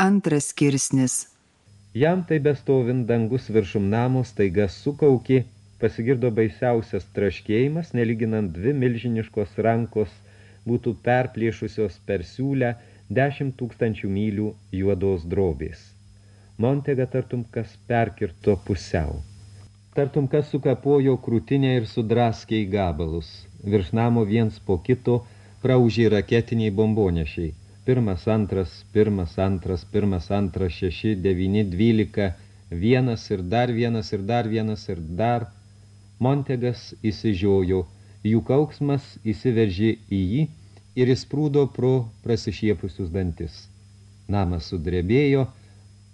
Antras skirsnis. Jam tai bestovint dangus viršum namo staiga sukaukė, pasigirdo baisiausias traškėjimas, neliginant dvi milžiniškos rankos būtų perplėšusios per siūlę dešimt tūkstančių mylių juodos drobės. Montega tartum kas perkirto pusiau. Tartum kas sukapojo krūtinę ir sudraskė į gabalus. Virš namo viens po kito praužė raketiniai bombonešiai. Pirmas, antras, pirmas, antras, pirmas, antras, šeši, devyni, dvylika, vienas ir dar vienas ir dar vienas ir dar. Montegas įsižiojo, jų kauksmas įsiveržė į jį ir įsprūdo pro prasišiepusius dantis. Namas sudrebėjo,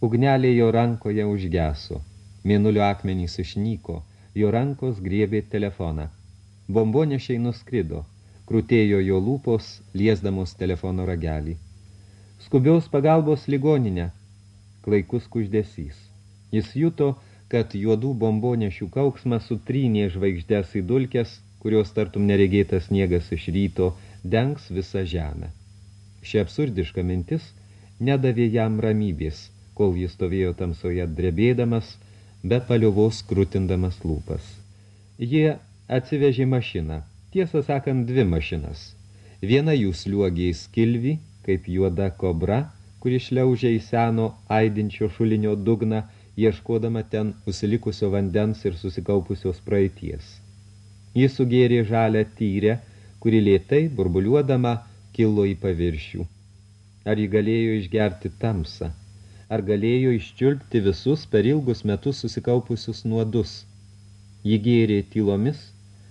ugnelė jo rankoje užgeso. Mėnulio akmenys išnyko, jo rankos griebė telefoną. Bombonešiai nuskrido krūtėjo jo lūpos, liesdamos telefono ragelį. Skubiaus pagalbos ligoninę, klaikus kuždesys. Jis juto, kad juodų bombonešių kauksmas sutrynė žvaigždės į dulkes, kurios tartum neregėtas sniegas iš ryto, dengs visą žemę. Ši absurdiška mintis nedavė jam ramybės, kol jis stovėjo tamsoje drebėdamas, be paliovos krutindamas lūpas. Jie atsivežė mašiną, tiesą sakant, dvi mašinas. Viena jų sliuogė į skilvį, kaip juoda kobra, kuri šliaužia į seno aidinčio šulinio dugną, ieškodama ten užsilikusio vandens ir susikaupusios praeities. Jis sugėrė žalę tyrę, kuri lėtai, burbuliuodama, kilo į paviršių. Ar jį galėjo išgerti tamsą? Ar galėjo iščiulpti visus per ilgus metus susikaupusius nuodus? Jį gėrė tylomis,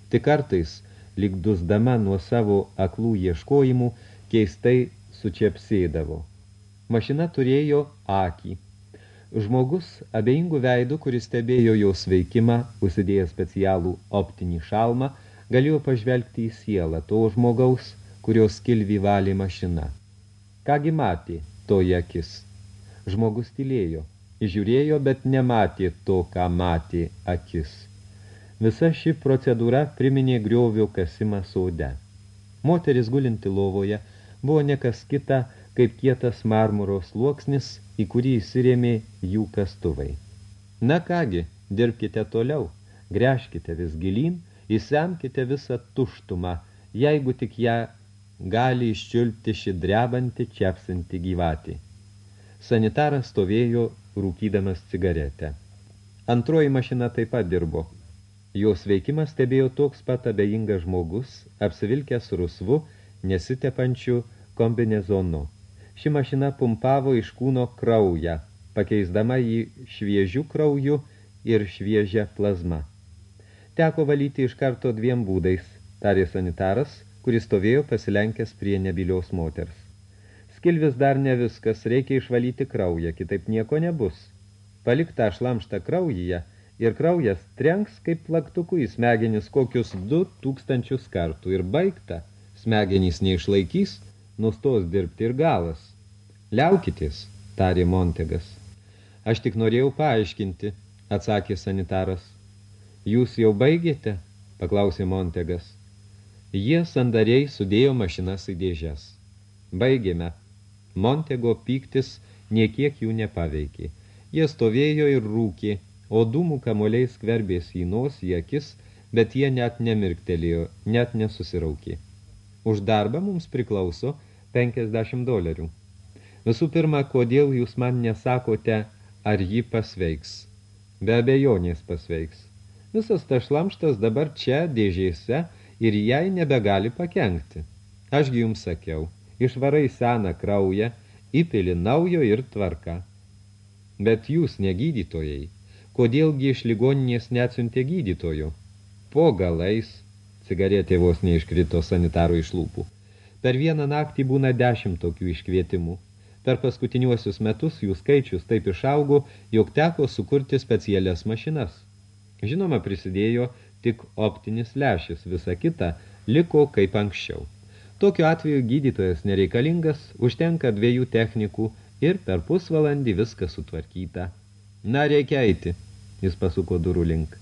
tik kartais lyg dusdama nuo savo aklų ieškojimų, keistai sučiapsėdavo. Mašina turėjo akį. Žmogus abejingų veidų, kuris stebėjo jo sveikimą, užsidėjęs specialų optinį šalmą, galėjo pažvelgti į sielą to žmogaus, kurios kilvį valė mašina. Kągi matė toje akis? Žmogus tylėjo, žiūrėjo, bet nematė to, ką matė akis. Visa ši procedūra priminė griovio kasimą sode. Moteris gulinti lovoje buvo nekas kita, kaip kietas marmuro sluoksnis, į kurį įsirėmė jų kastuvai. Na kągi, dirbkite toliau, greškite vis gilin, įsemkite visą tuštumą, jeigu tik ją gali iščiulpti ši drebanti, čiapsinti gyvatį. Sanitaras stovėjo rūkydamas cigaretę. Antroji mašina taip pat dirbo. Jos veikimas stebėjo toks pat abejingas žmogus, apsivilkęs rusvu, nesitepančių kombinezonu. Ši mašina pumpavo iš kūno kraują, pakeisdama jį šviežių kraujų ir šviežią plazmą. Teko valyti iš karto dviem būdais, tarė sanitaras, kuris stovėjo pasilenkęs prie nebiliaus moters. Skilvis dar ne viskas, reikia išvalyti kraują, kitaip nieko nebus. Palik tą šlamštą kraujyje – ir kraujas trenks kaip plaktuku į smegenis kokius du tūkstančius kartų ir baigta, smegenys neišlaikys, nustos dirbti ir galas. Liaukitės, tarė Montegas. Aš tik norėjau paaiškinti, atsakė sanitaras. Jūs jau baigėte? paklausė Montegas. Jie sandariai sudėjo mašinas į dėžes. Baigėme. Montego pyktis niekiek jų nepaveikė. Jie stovėjo ir rūkė, o dūmų kamoliai skverbės į nos, į akis, bet jie net nemirktelėjo, net nesusiraukė. Už darbą mums priklauso 50 dolerių. Visų pirma, kodėl jūs man nesakote, ar ji pasveiks? Be abejonės pasveiks. Visas tas šlamštas dabar čia, dėžėse, ir jai nebegali pakenkti. Ašgi jums sakiau, išvarai seną kraują, įpili naujo ir tvarka. Bet jūs negydytojai, kodėlgi iš ligoninės neatsiuntė gydytojų. Po galais, cigaretė vos neiškrito sanitaro iš lūpų. Per vieną naktį būna dešimt tokių iškvietimų. Per paskutiniuosius metus jų skaičius taip išaugo, jog teko sukurti specialias mašinas. Žinoma, prisidėjo tik optinis lešis, visa kita liko kaip anksčiau. Tokiu atveju gydytojas nereikalingas, užtenka dviejų technikų ir per pusvalandį viskas sutvarkyta. Na, reikia eiti jis pasuko durų link.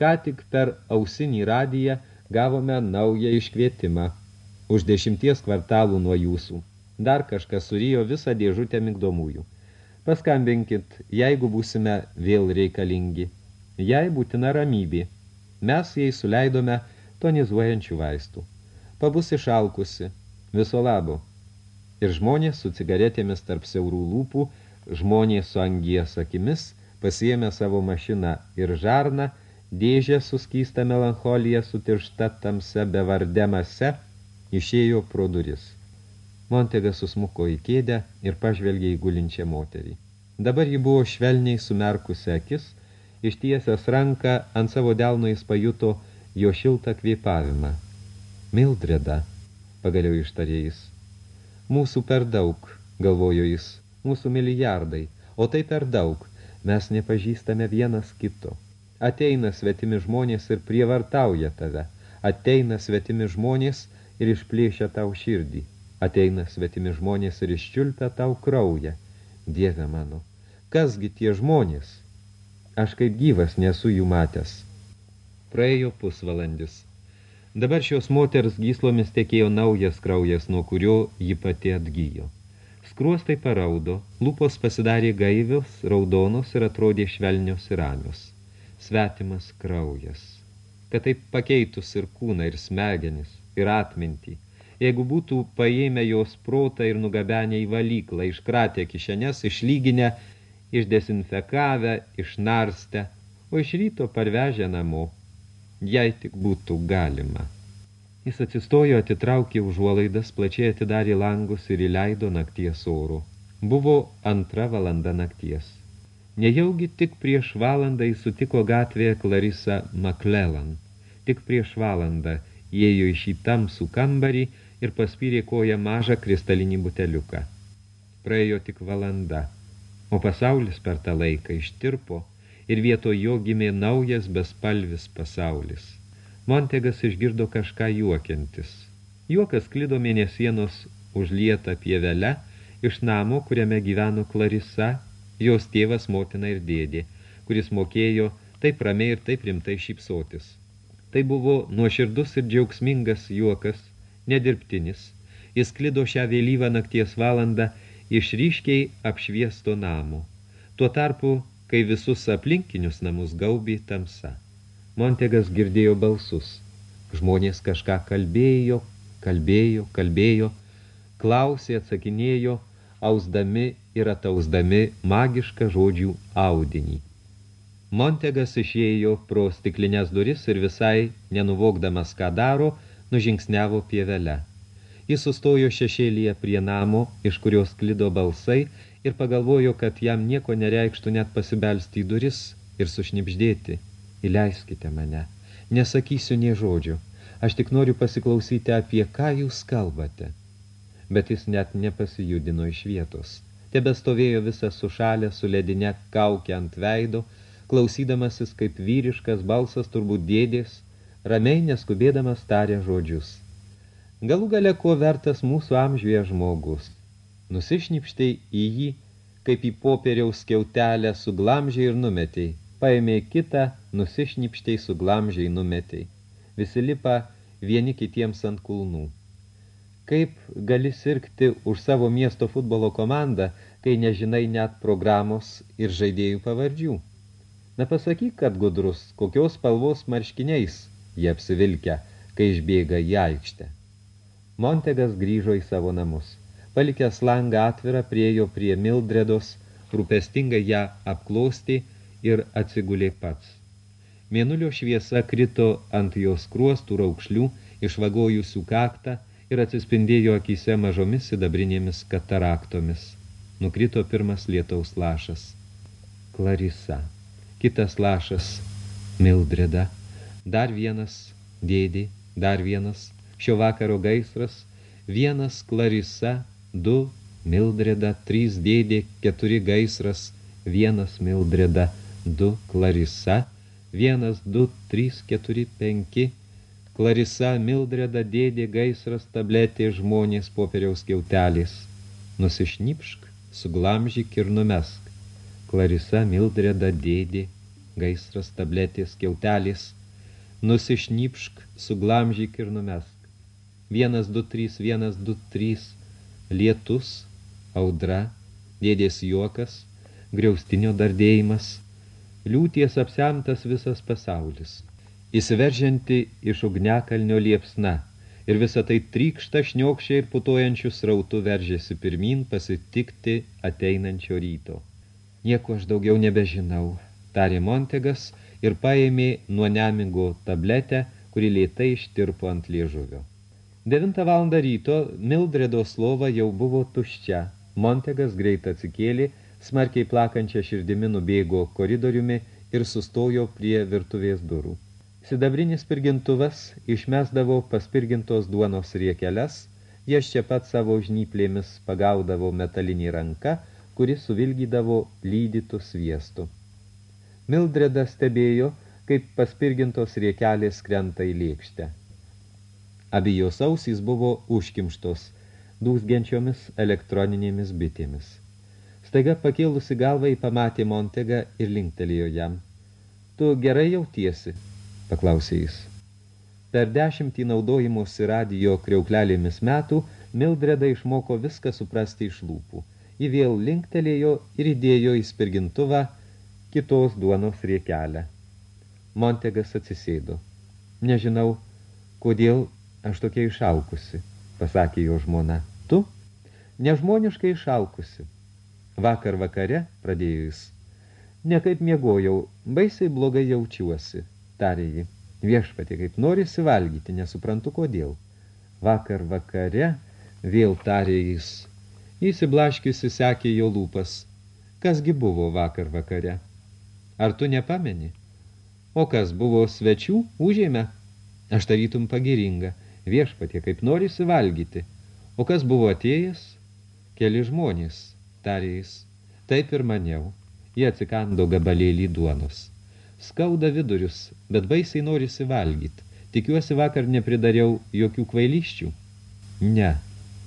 Ką tik per ausinį radiją gavome naują iškvietimą. Už dešimties kvartalų nuo jūsų. Dar kažkas surijo visą dėžutę migdomųjų. Paskambinkit, jeigu būsime vėl reikalingi. Jei būtina ramybė. Mes jai suleidome tonizuojančių vaistų. Pabus išalkusi, viso labo. Ir žmonės su cigaretėmis tarp siaurų lūpų, žmonės su angies akimis, pasiėmė savo mašiną ir žarną, dėžę suskysta melancholija sutiršta tamse bevardė mase, išėjo pro duris. Montegas susmuko į kėdę ir pažvelgė į gulinčią moterį. Dabar ji buvo švelniai sumerkusi akis, ištiesęs ranką ant savo delno jis pajuto jo šiltą kvėpavimą. Mildreda, pagaliau ištarė jis. Mūsų per daug, galvojo jis, mūsų milijardai, o tai per daug, mes nepažįstame vienas kito. Ateina svetimi žmonės ir prievartauja tave, ateina svetimi žmonės ir išplėšia tau širdį. Ateina svetimi žmonės ir iščiulpia tau kraują. Dieve mano, kasgi tie žmonės? Aš kaip gyvas nesu jų matęs. Praėjo pusvalandis. Dabar šios moters gyslomis tekėjo naujas kraujas, nuo kurio ji pati atgyjo. Skruostai paraudo, lūpos pasidarė gaivios, raudonos ir atrodė švelnios ir ramios. Svetimas kraujas. Kad taip pakeitus ir kūną, ir smegenis, ir atmintį, jeigu būtų paėmę jos protą ir nugabenę į valyklą, iškratę kišenės, išlyginę, išdesinfekavę, išnarstę, o iš ryto parvežę namo, jei tik būtų galima. Jis atsistojo, atitraukė užuolaidas, plačiai atidarė langus ir įleido nakties oro. Buvo antra valanda nakties. Nejaugi tik prieš valandą jis sutiko gatvėje Clarissa McClellan. Tik prieš valandą įėjo į šį tamsų kambarį ir paspyrė koją mažą kristalinį buteliuką. Praėjo tik valanda, o pasaulis per tą laiką ištirpo ir vietoj jo gimė naujas bespalvis pasaulis. Montegas išgirdo kažką juokiantis. Juokas klido mėnesienos užlieta pievelę iš namo, kuriame gyveno Klarisa, jos tėvas, motina ir dėdė, kuris mokėjo taip ramiai ir taip rimtai šypsotis. Tai buvo nuoširdus ir džiaugsmingas juokas, nedirbtinis, jis klido šią vėlyvą nakties valandą iš ryškiai apšviesto namo. Tuo tarpu, kai visus aplinkinius namus gaubė tamsa. Montegas girdėjo balsus. Žmonės kažką kalbėjo, kalbėjo, kalbėjo, klausė, atsakinėjo, ausdami ir atausdami magišką žodžių audinį. Montegas išėjo pro stiklinės duris ir visai, nenuvokdamas ką daro, nužingsniavo pievelę. Jis sustojo šešėlyje prie namo, iš kurios klido balsai, ir pagalvojo, kad jam nieko nereikštų net pasibelsti į duris ir sušnipždėti. Įleiskite mane. Nesakysiu nie žodžių. Aš tik noriu pasiklausyti, apie ką jūs kalbate. Bet jis net nepasijudino iš vietos. Tebe stovėjo visas sušalę su ledine kaukė ant veido, klausydamasis kaip vyriškas balsas turbūt dėdės, ramiai neskubėdamas tarė žodžius. Galų gale ko vertas mūsų amžiuje žmogus. Nusišnipštei į jį, kaip į popieriaus skiautelę suglamžiai ir numetei. Paėmė kitą, nusišnipštei suglamžiai numetei. Visi lipa vieni kitiems ant kulnų. Kaip gali sirgti už savo miesto futbolo komandą, kai nežinai net programos ir žaidėjų pavardžių? Na pasakyk, kad gudrus, kokios spalvos marškiniais jie apsivilkę, kai išbėga į aikštę. Montegas grįžo į savo namus. Palikęs langą atvirą priejo prie Mildredos, rūpestingai ją apklostė ir atsigulė pats. Mėnulio šviesa krito ant jos kruostų raukšlių, išvagojusių kaktą ir atsispindėjo akise mažomis sidabrinėmis kataraktomis. Nukrito pirmas lietaus lašas. Klarisa. Kitas lašas. Mildreda. Dar vienas dėdė, dar vienas šio vakaro gaisras, vienas Klarisa, du Mildreda, trys dėdė, keturi gaisras, vienas Mildreda, du Klarisa, vienas, du, trys, keturi, penki, Klarisa, Mildreda, dėdė, gaisras, tabletė, žmonės, popieriaus kiautelės. Nusišnipšk, suglamžyk ir numesk. Klarisa, Mildreda, dėdė, gaisras, tabletės, kiautelės, nusišnypšk, suglamžyk ir numesk. Vienas, du, trys, vienas, du, trys, lietus, audra, dėdės juokas, griaustinio dardėjimas, liūties apsemtas visas pasaulis, įsiveržianti iš ugnekalnio liepsna, ir visą tai trykšta šniokščiai ir putojančių srautų veržėsi pirmin pasitikti ateinančio ryto. Nieko aš daugiau nebežinau, tarė Montegas ir paėmė nuo nemigo tabletę, kuri lėtai ištirpo ant liežuvio. 9 valandą ryto Mildredo slova jau buvo tuščia. Montegas greit atsikėlė, smarkiai plakančią širdimi nubėgo koridoriumi ir sustojo prie virtuvės durų. Sidabrinis pirgintuvas išmesdavo paspirgintos duonos riekeles, jas čia pat savo žnyplėmis pagaudavo metalinį ranką, kuris suvilgydavo lydytų sviestų. Mildredas stebėjo, kaip paspirgintos riekelės krenta į lėkštę. Abijos ausys buvo užkimštos, dūsgiančiomis elektroninėmis bitėmis. Staiga pakėlusi galvą į pamatė Montegą ir linktelėjo jam. Tu gerai jautiesi, paklausė jis. Per dešimtį naudojimusi radijo kriauklelėmis metų Mildreda išmoko viską suprasti iš lūpų – Ji vėl linktelėjo ir įdėjo į spirgintuvą kitos duonos riekelę. Montegas atsisėdo. Nežinau, kodėl aš tokia išalkusi, pasakė jo žmona. Tu? Nežmoniškai išalkusi. Vakar vakare, pradėjo jis. Nekaip miegojau, baisiai blogai jaučiuosi, tarė ji. Viešpatė, kaip norisi valgyti, nesuprantu kodėl. Vakar vakare, vėl tarė jis, Įsiblaškiusi sekė jo lūpas. Kasgi buvo vakar vakare? Ar tu nepameni? O kas buvo svečių, užėmė? Aš tarytum pagiringa. Viešpatie, kaip norisi valgyti. O kas buvo atėjęs? Keli žmonės, tarė jis. Taip ir maniau. Jie atsikando gabalėlį duonos. Skauda vidurius, bet baisiai norisi valgyti. Tikiuosi vakar nepridariau jokių kvailyščių. Ne,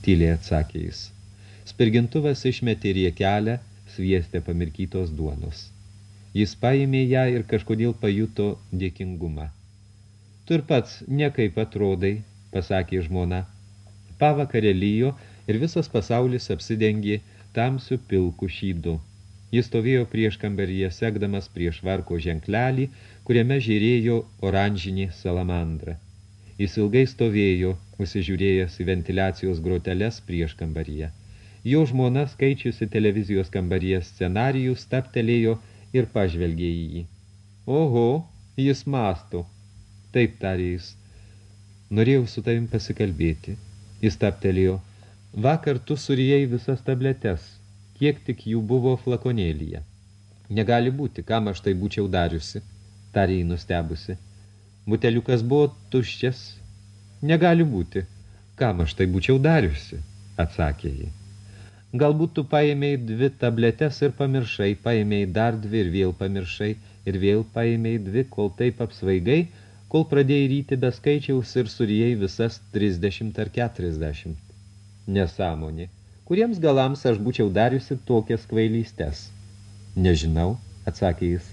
tyliai atsakė jis. Spirgintuvas išmetė riekelę, sviestė pamirkytos duonos. Jis paėmė ją ir kažkodėl pajuto dėkingumą. Tu ir pats nekaip atrodai, pasakė žmona. Pavakarė lyjo ir visas pasaulis apsidengė tamsių pilkų šydu. Jis stovėjo prieš kambaryje, sekdamas prieš varko ženklelį, kuriame žiūrėjo oranžinį salamandrą. Jis ilgai stovėjo, užsižiūrėjęs į ventiliacijos groteles prieš kambaryje. Jo žmona, skaičiusi televizijos kambaryje scenarijų, staptelėjo ir pažvelgė į jį. Oho, jis masto. Taip, tarė jis. Norėjau su tavim pasikalbėti. Jis staptelėjo. Vakar tu surijai visas tabletes. Kiek tik jų buvo flakonėlyje. Negali būti, kam aš tai būčiau dariusi, tarė jį nustebusi. Buteliukas buvo tuščias. Negali būti, kam aš tai būčiau dariusi, atsakė jį. Galbūt tu paėmėjai dvi tabletes ir pamiršai, paėmėjai dar dvi ir vėl pamiršai, ir vėl paėmėjai dvi, kol taip apsvaigai, kol pradėjai ryti be skaičiaus ir surijai visas 30 ar 40. Nesąmonė. Kuriems galams aš būčiau dariusi tokias kvailystes? Nežinau, atsakė jis.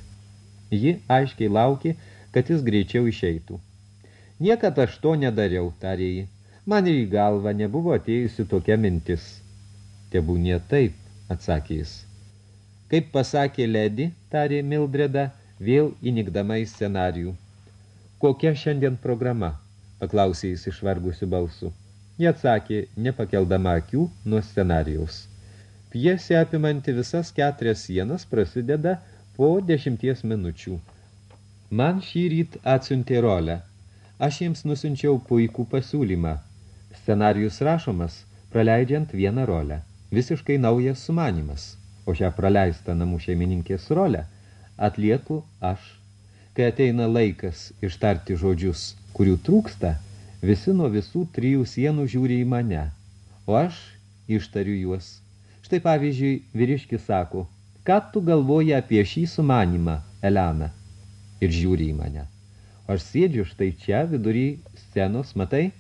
Ji aiškiai laukė, kad jis greičiau išeitų. Niekad aš to nedariau, tarė ji. Man ir į galvą nebuvo atėjusi tokia mintis – Tebūnie taip, atsakė jis. Kaip pasakė Ledi, tarė Mildreda, vėl įnikdama į scenarijų. Kokia šiandien programa? paklausė jis išvargusiu balsu. Jie atsakė, nepakeldama akių nuo scenarijaus. Pjesė apimanti visas keturias sienas prasideda po dešimties minučių. Man šį ryt atsiuntė rolę. Aš jiems nusinčiau puikų pasiūlymą. Scenarijus rašomas, praleidžiant vieną rolę visiškai naujas sumanimas, o šią praleistą namų šeimininkės rolę atlieku aš. Kai ateina laikas ištarti žodžius, kurių trūksta, visi nuo visų trijų sienų žiūri į mane, o aš ištariu juos. Štai pavyzdžiui, vyriškis sako, ką tu galvoji apie šį sumanimą, Elena? Ir žiūri į mane. Aš sėdžiu štai čia, vidury scenos, matai?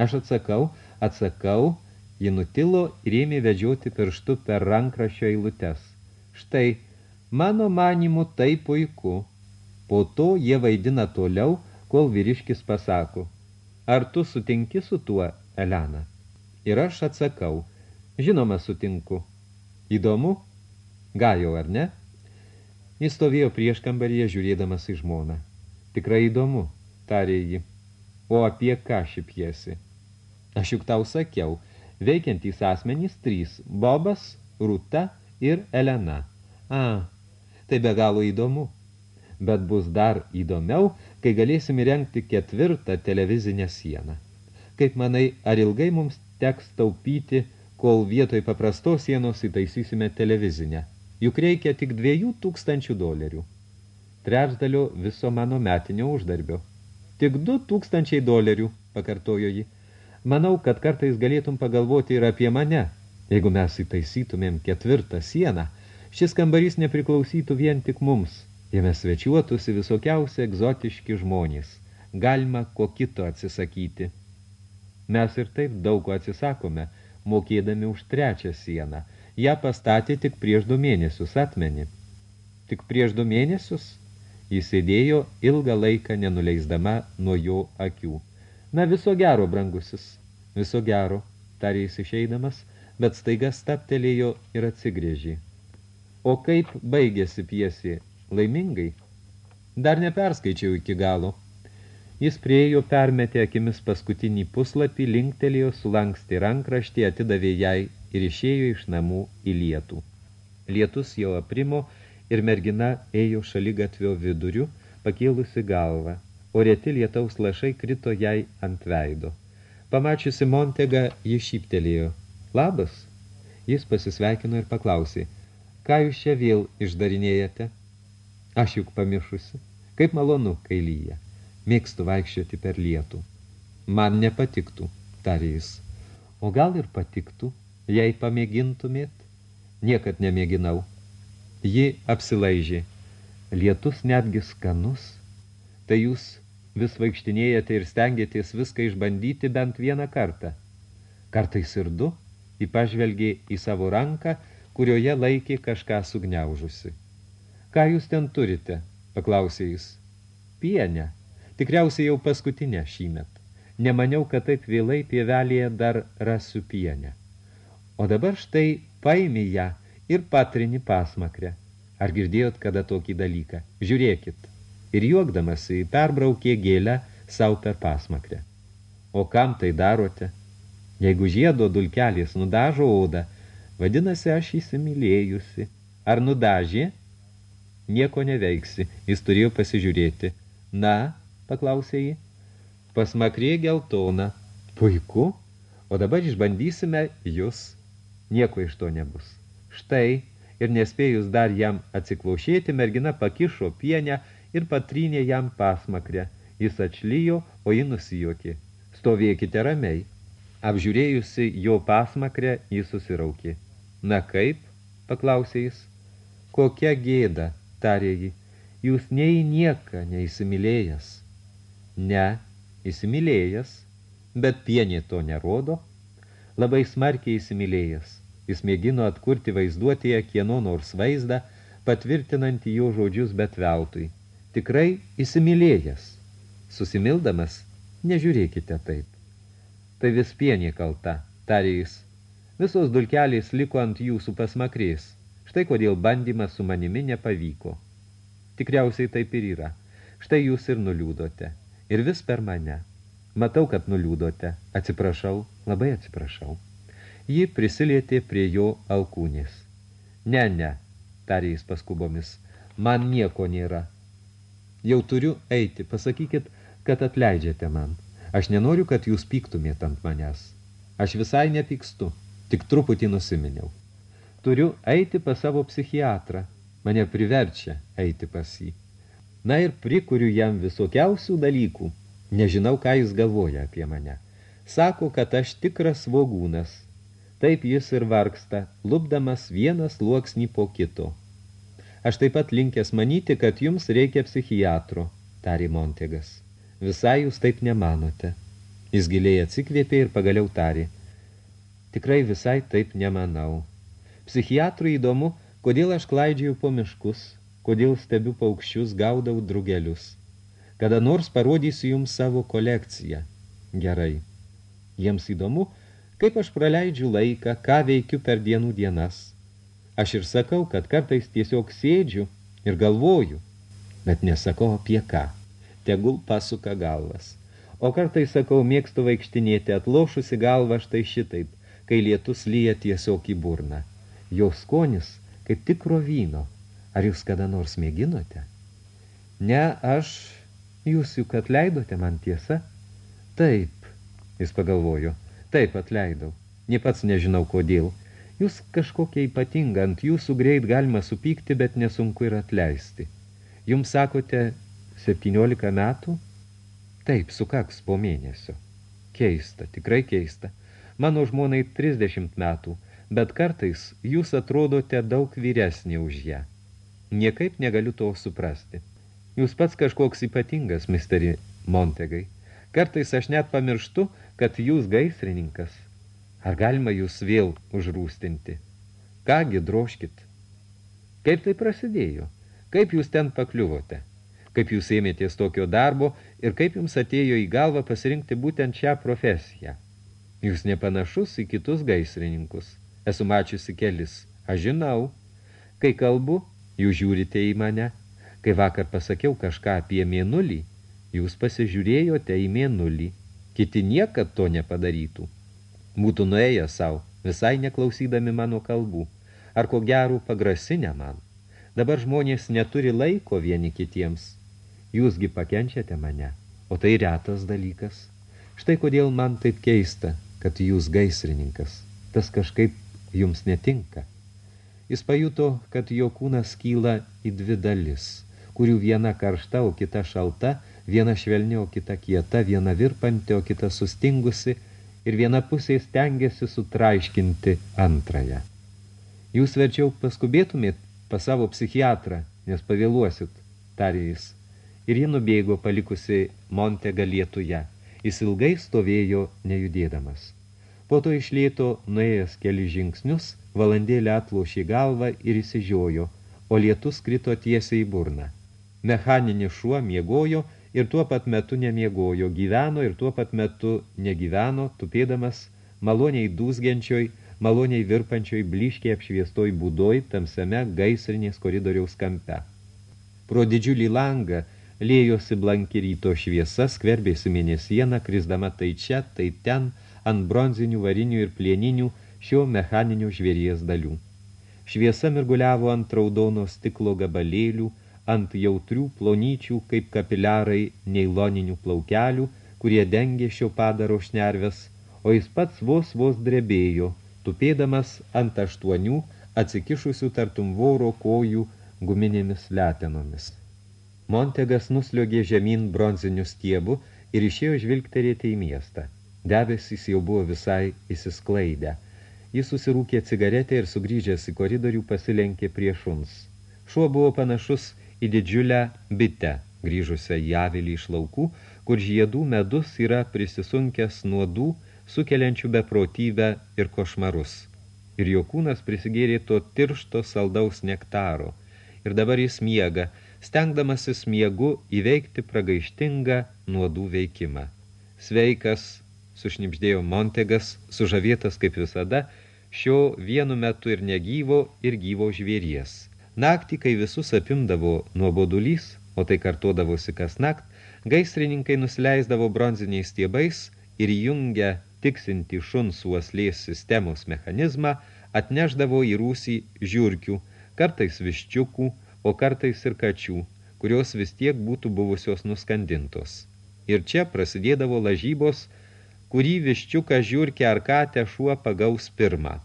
Aš atsakau, atsakau, Ji nutilo ir ėmė vedžioti pirštu per rankraščio eilutes. Štai, mano manimu tai puiku. Po to jie vaidina toliau, kol vyriškis pasako. Ar tu sutinki su tuo, Elena? Ir aš atsakau. Žinoma, sutinku. Įdomu? Gajau, ar ne? Jis stovėjo prieš kambaryje, žiūrėdamas į žmoną. Tikrai įdomu, tarė ji. O apie ką ši pjesi? Aš juk tau sakiau, veikiantys asmenys trys – Bobas, Rūta ir Elena. A, tai be galo įdomu. Bet bus dar įdomiau, kai galėsim įrengti ketvirtą televizinę sieną. Kaip manai, ar ilgai mums teks taupyti, kol vietoj paprastos sienos įtaisysime televizinę? Juk reikia tik dviejų tūkstančių dolerių. Trečdalio viso mano metinio uždarbio. Tik du tūkstančiai dolerių, pakartojo ji. Manau, kad kartais galėtum pagalvoti ir apie mane. Jeigu mes įtaisytumėm ketvirtą sieną, šis kambarys nepriklausytų vien tik mums. Jame svečiuotųsi visokiausi egzotiški žmonės. Galima ko kito atsisakyti. Mes ir taip daug ko atsisakome, mokėdami už trečią sieną – ją pastatė tik prieš du mėnesius atmeni. Tik prieš du mėnesius jis sėdėjo ilgą laiką nenuleisdama nuo jo akių. Na, viso gero, brangusis, viso gero, tarė jis išeidamas, bet staiga staptelėjo ir atsigrėžė. O kaip baigėsi piesė? Laimingai? Dar neperskaičiau iki galo. Jis priejo, permetė akimis paskutinį puslapį, linktelėjo, sulankstė rankraštį, atidavė jai ir išėjo iš namų į lietų. Lietus jau aprimo ir mergina ėjo šali gatvio viduriu, pakėlusi galvą, o reti lietaus lašai krito jai ant veido. Pamačiusi Montegą, ji šyptelėjo. Labas? Jis pasisveikino ir paklausė. Ką jūs čia vėl išdarinėjate? Aš juk pamišusi. Kaip malonu, kai lyja. Mėgstu vaikščioti per lietų. Man nepatiktų, tarė jis. O gal ir patiktų, jei pamėgintumėt? Niekad nemėginau. Ji apsilaižė. Lietus netgi skanus. Tai jūs vis vaikštinėjate ir stengiatės viską išbandyti bent vieną kartą. Kartais ir du, į pažvelgė į savo ranką, kurioje laikė kažką sugniaužusi. Ką jūs ten turite? paklausė jis. Pienę. Tikriausiai jau paskutinę šįmet. Nemaniau, kad taip vėlai pievelėje dar rasiu pienę. O dabar štai paimi ją ir patrini pasmakrę. Ar girdėjot kada tokį dalyką? Žiūrėkit. Ir juokdamasi perbraukė gėlę savo per pasmakrę. O kam tai darote? Jeigu žiedo dulkelės nudažo odą, vadinasi aš įsimylėjusi. Ar nudažė? Nieko neveiksi, jis turėjo pasižiūrėti. Na, paklausė jį. Pasmakrė geltona. Puiku, o dabar išbandysime jūs nieko iš to nebus. Štai, ir nespėjus dar jam atsiklaušėti, mergina pakišo pienę ir patrynė jam pasmakrę. Jis atšlyjo, o ji nusijuokė. Stovėkite ramiai. Apžiūrėjusi jo pasmakrę, jis susiraukė. Na kaip? paklausė jis. Kokia gėda, tarė ji. Jūs nei nieką neįsimylėjęs. Ne, įsimylėjęs, bet pienė to nerodo. Labai smarkiai įsimylėjęs. Jis mėgino atkurti vaizduotėje kieno nors vaizdą, patvirtinantį jo žodžius bet veltui. Tikrai įsimylėjęs. Susimildamas, nežiūrėkite taip. Tai vis pienė kalta, tarė jis. Visos dulkelės liko ant jūsų pasmakrės. Štai kodėl bandymas su manimi nepavyko. Tikriausiai taip ir yra. Štai jūs ir nuliūdote. Ir vis per mane. Matau, kad nuliūdote. Atsiprašau, labai atsiprašau. Ji prisilietė prie jo alkūnės. Ne, ne, tarė jis paskubomis, man nieko nėra. Jau turiu eiti, pasakykit, kad atleidžiate man. Aš nenoriu, kad jūs pyktumėt ant manęs. Aš visai nepykstu, tik truputį nusiminiau. Turiu eiti pas savo psichiatrą. Mane priverčia eiti pas jį. Na ir prikuriu jam visokiausių dalykų. Nežinau, ką jis galvoja apie mane. Sako, kad aš tikras svogūnas, Taip jis ir vargsta, lupdamas vienas sluoksnį po kito. Aš taip pat linkęs manyti, kad jums reikia psichiatro, tarė Montegas. Visai jūs taip nemanote. Jis giliai atsikvėpė ir pagaliau tarė. Tikrai visai taip nemanau. Psichiatrui įdomu, kodėl aš klaidžiaju po miškus, kodėl stebiu paukščius, gaudau drugelius. Kada nors parodysiu jums savo kolekciją. Gerai. Jiems įdomu, kaip aš praleidžiu laiką, ką veikiu per dienų dienas. Aš ir sakau, kad kartais tiesiog sėdžiu ir galvoju, bet nesakau apie ką. Tegul pasuka galvas. O kartais sakau, mėgstu vaikštinėti atlošusi galvą štai šitaip, kai lietus lyja tiesiog į burną. Jo skonis kaip tikro vyno. Ar jūs kada nors mėginote? Ne, aš, jūs juk atleidote man tiesa? Taip, jis pagalvojo, taip atleidau. Nie pats nežinau kodėl. Jūs kažkokia ypatinga, ant jūsų greit galima supykti, bet nesunku ir atleisti. Jums sakote 17 metų? Taip, sukaks po mėnesio. Keista, tikrai keista. Mano žmonai 30 metų, bet kartais jūs atrodote daug vyresnė už ją. Niekaip negaliu to suprasti. Jūs pats kažkoks ypatingas, misteri Montegai. Kartais aš net pamirštu, kad jūs gaisrininkas. Ar galima jūs vėl užrūstinti? Kągi, droškit. Kaip tai prasidėjo? Kaip jūs ten pakliuvote? Kaip jūs ėmėtės tokio darbo ir kaip jums atėjo į galvą pasirinkti būtent šią profesiją? Jūs nepanašus į kitus gaisrininkus. Esu mačiusi kelis. Aš žinau. Kai kalbu, jūs žiūrite į mane. Kai vakar pasakiau kažką apie mėnulį, jūs pasižiūrėjote į mėnulį. Kiti niekad to nepadarytų. Būtų nuėję savo, visai neklausydami mano kalbų. Ar ko gerų pagrasinę man. Dabar žmonės neturi laiko vieni kitiems. Jūsgi pakenčiate mane, o tai retas dalykas. Štai kodėl man taip keista, kad jūs gaisrininkas. Tas kažkaip jums netinka. Jis pajuto, kad jo kūnas kyla į dvi dalis, kurių viena karšta, o kita šalta, viena švelni, o kita kieta, viena virpanti, o kita sustingusi, ir viena pusė stengiasi sutraiškinti antrąją. Jūs verčiau paskubėtumėt pas savo psichiatrą, nes pavėluosit, tarė jis. Ir ji nubėgo palikusi Monte galietuje. Jis ilgai stovėjo nejudėdamas. Po to išlėto, nuėjęs keli žingsnius, valandėlę atlošė galvą ir įsižiojo, o lietus krito tiesiai į burną. Mechaninis šuo miegojo ir tuo pat metu nemiegojo, gyveno ir tuo pat metu negyveno, tupėdamas maloniai dūsgiančioj, maloniai virpančioj bliškiai apšviestoj būdoj tamsiame gaisrinės koridoriaus kampe. Pro didžiulį langą lėjosi blanki ryto šviesa, skverbėsi mėnesieną, krisdama tai čia, tai ten, ant bronzinių varinių ir plieninių šio mechaninio žvėries dalių. Šviesa mirguliavo ant raudono stiklo gabalėlių, ant jautrių plonyčių kaip kapiliarai neiloninių plaukelių, kurie dengė šio padaro šnerves, o jis pats vos vos drebėjo, tupėdamas ant aštuonių atsikišusių tartum voro kojų guminėmis letenomis. Montegas nusliogė žemyn bronzinių stiebų ir išėjo žvilgterėti į miestą. Debesys jau buvo visai įsisklaidę. Jis susirūkė cigaretę ir sugrįžęs į koridorių pasilenkė prie šuns. Šuo buvo panašus į didžiulę bitę, grįžusią į avilį iš laukų, kur žiedų medus yra prisisunkęs nuodų, sukeliančių beprotybę ir košmarus. Ir jo kūnas prisigėrė to tiršto saldaus nektaro. Ir dabar jis miega, stengdamasis miegu įveikti pragaištingą nuodų veikimą. Sveikas, sušnipždėjo Montegas, sužavėtas kaip visada, šio vienu metu ir negyvo, ir gyvo žvėries. Naktį, kai visus apimdavo nuobodulys, o tai kartodavosi kas nakt, gaisrininkai nusileisdavo bronziniais stiebais ir jungia tiksinti šuns uoslės sistemos mechanizmą, atneždavo į rūsį žiūrkių, kartais viščiukų, o kartais ir kačių, kurios vis tiek būtų buvusios nuskandintos. Ir čia prasidėdavo lažybos kurį viščiuką žiūrkė ar katę šuo pagaus pirmą.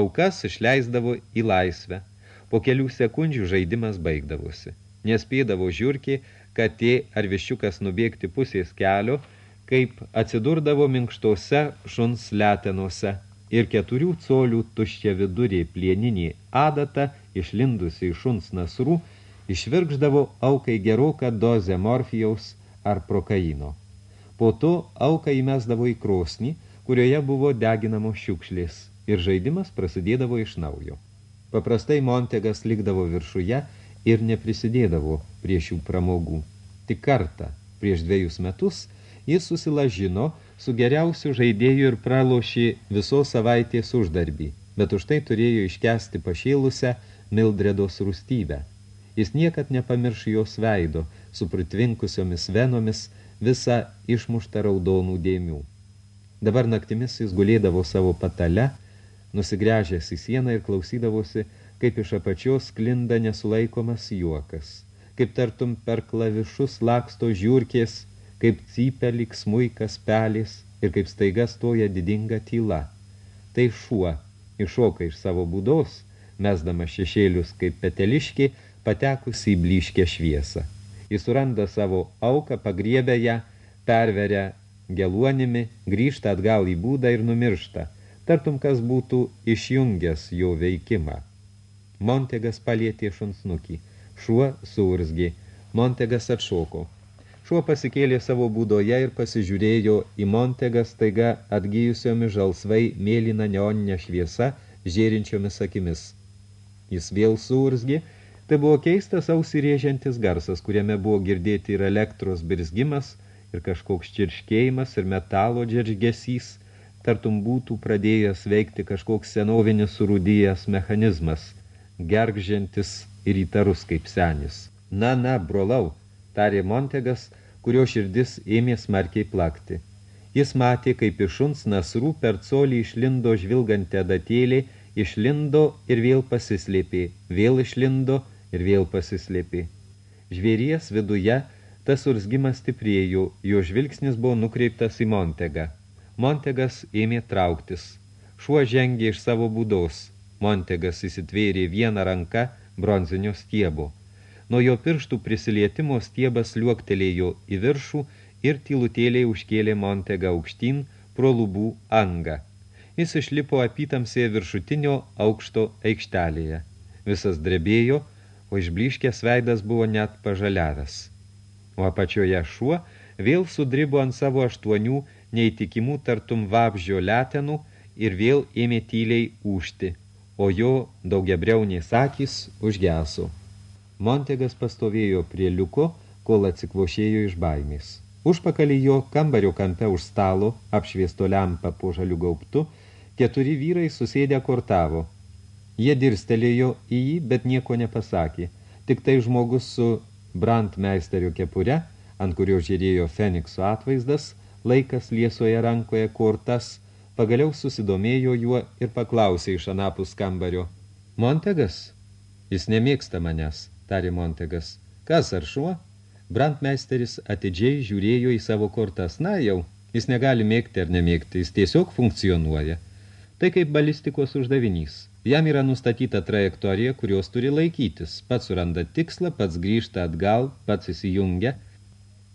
Aukas išleisdavo į laisvę. Po kelių sekundžių žaidimas baigdavosi. Nespėdavo žiūrkė, katė ar viščiukas nubėgti pusės kelio, kaip atsidurdavo minkštose šuns letenuose ir keturių colių tuščia vidurė plieninė adata, išlindusi iš šuns nasrų, išvirkždavo aukai geroką dozę morfijaus ar prokaino. Po to auką įmesdavo į krosnį, kurioje buvo deginamos šiukšlės, ir žaidimas prasidėdavo iš naujo. Paprastai Montegas likdavo viršuje ir neprisidėdavo prie šių pramogų. Tik kartą, prieš dviejus metus, jis susilažino su geriausiu žaidėju ir pralošė visos savaitės uždarbį. bet už tai turėjo iškesti pašėlusią Mildredos rūstybę. Jis niekad nepamirš jos veido, su pritvinkusiomis venomis, visą išmuštą raudonų dėmių. Dabar naktimis jis gulėdavo savo patale, nusigręžęs į sieną ir klausydavosi, kaip iš apačios klinda nesulaikomas juokas, kaip tartum per klavišus laksto žiūrkės, kaip cypia lik smuikas pelės ir kaip staiga stoja didinga tyla. Tai šuo iššoka iš savo būdos, mesdama šešėlius kaip peteliški, patekusi į blyškę šviesą. Jis suranda savo auką, pagriebia ją, perveria geluonimi, grįžta atgal į būdą ir numiršta, tartum kas būtų išjungęs jo veikimą. Montegas palietė šunsnukį, šuo suursgi, Montegas atšoko. Šuo pasikėlė savo būdoje ir pasižiūrėjo į Montegą staiga atgyjusiomis žalsvai mėlyna neoninė šviesa, žėrinčiomis akimis. Jis vėl suursgi, tai buvo keistas ausirėžiantis garsas, kuriame buvo girdėti ir elektros birzgimas, ir kažkoks čirškėjimas, ir metalo džeržgesys, tartum būtų pradėjęs veikti kažkoks senovinis surūdėjęs mechanizmas, gergžiantis ir įtarus kaip senis. Na, na, brolau, tarė Montegas, kurio širdis ėmė smarkiai plakti. Jis matė, kaip iš šuns nasrų per colį išlindo žvilgantį adatėlį Išlindo ir vėl pasislėpė, vėl išlindo ir vėl pasislėpė. Žvėries viduje tas urzgimas stiprėjo, jo žvilgsnis buvo nukreiptas į Montegą. Montegas ėmė trauktis. Šuo žengė iš savo būdos. Montegas įsitvėrė vieną ranką bronzinio stiebo. Nuo jo pirštų prisilietimo stiebas liuoktelėjo į viršų ir tylutėliai užkėlė Montegą aukštyn pro lubų angą jis išlipo apytamsėje viršutinio aukšto aikštelėje. Visas drebėjo, o išbliškęs veidas buvo net pažaliavęs. O apačioje šuo vėl sudribo ant savo aštuonių neįtikimų tartum vabžio letenų ir vėl ėmė tyliai užti, o jo daugiabriaunės akys užgeso. Montegas pastovėjo prie liuko, kol atsikvošėjo iš baimės. Užpakalį jo kambario kampe už stalo, apšviesto lempą po žalių gaubtu, Keturi vyrai susėdę kortavo. Jie dirstelėjo į jį, bet nieko nepasakė. Tik tai žmogus su brandmeisterio kepure, ant kurio žiūrėjo Fenikso atvaizdas, laikas liesoje rankoje kortas, pagaliau susidomėjo juo ir paklausė iš anapus kambario. Montegas? Jis nemėgsta manęs, tarė Montegas. Kas ar šuo? Brandmeisteris atidžiai žiūrėjo į savo kortas. Na jau, jis negali mėgti ar nemėgti, jis tiesiog funkcionuoja. Tai kaip balistikos uždavinys. Jam yra nustatyta trajektorija, kurios turi laikytis. Pats suranda tikslą, pats grįžta atgal, pats įsijungia.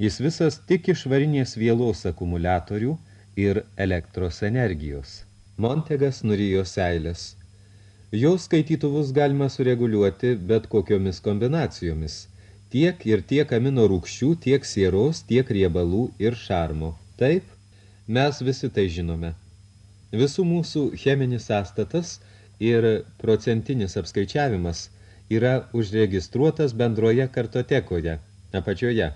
Jis visas tik iš varinės vėlos akumuliatorių ir elektros energijos. Montegas nurijo seilės. Jo skaitytuvus galima sureguliuoti bet kokiomis kombinacijomis. Tiek ir tiek amino rūkščių, tiek sieros, tiek riebalų ir šarmo. Taip, mes visi tai žinome. Visų mūsų cheminis sąstatas ir procentinis apskaičiavimas yra užregistruotas bendroje kartotekoje, apačioje.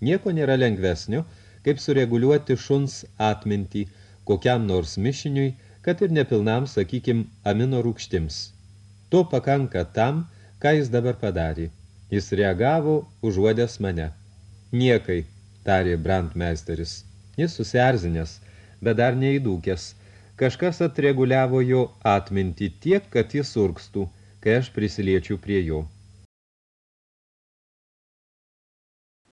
Nieko nėra lengvesnio, kaip sureguliuoti šuns atmintį kokiam nors mišiniui, kad ir nepilnam, sakykim, amino rūkštims. To pakanka tam, ką jis dabar padarė. Jis reagavo užuodęs mane. Niekai, tarė brandmeisteris. Jis susierzinęs, bet dar neįdūkęs, Kažkas atreguliavo jo atmintį tiek, kad jis urkstų, kai aš prisiliečiau prie jo.